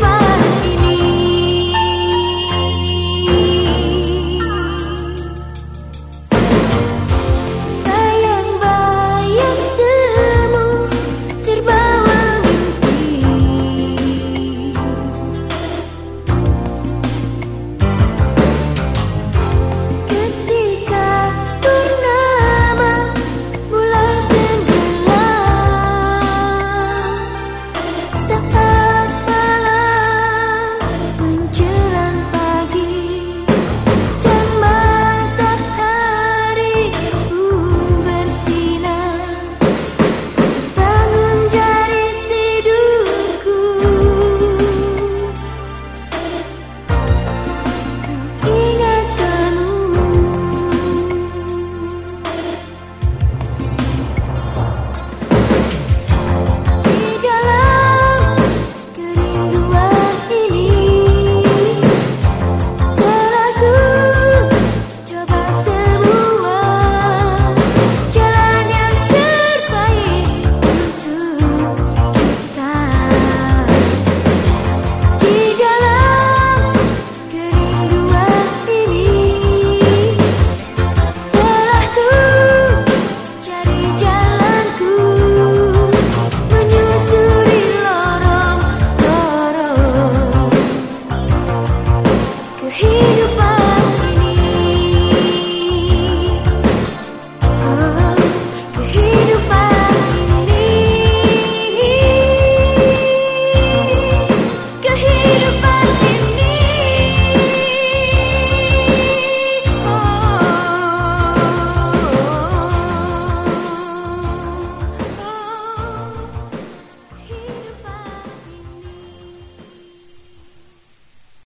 goodbye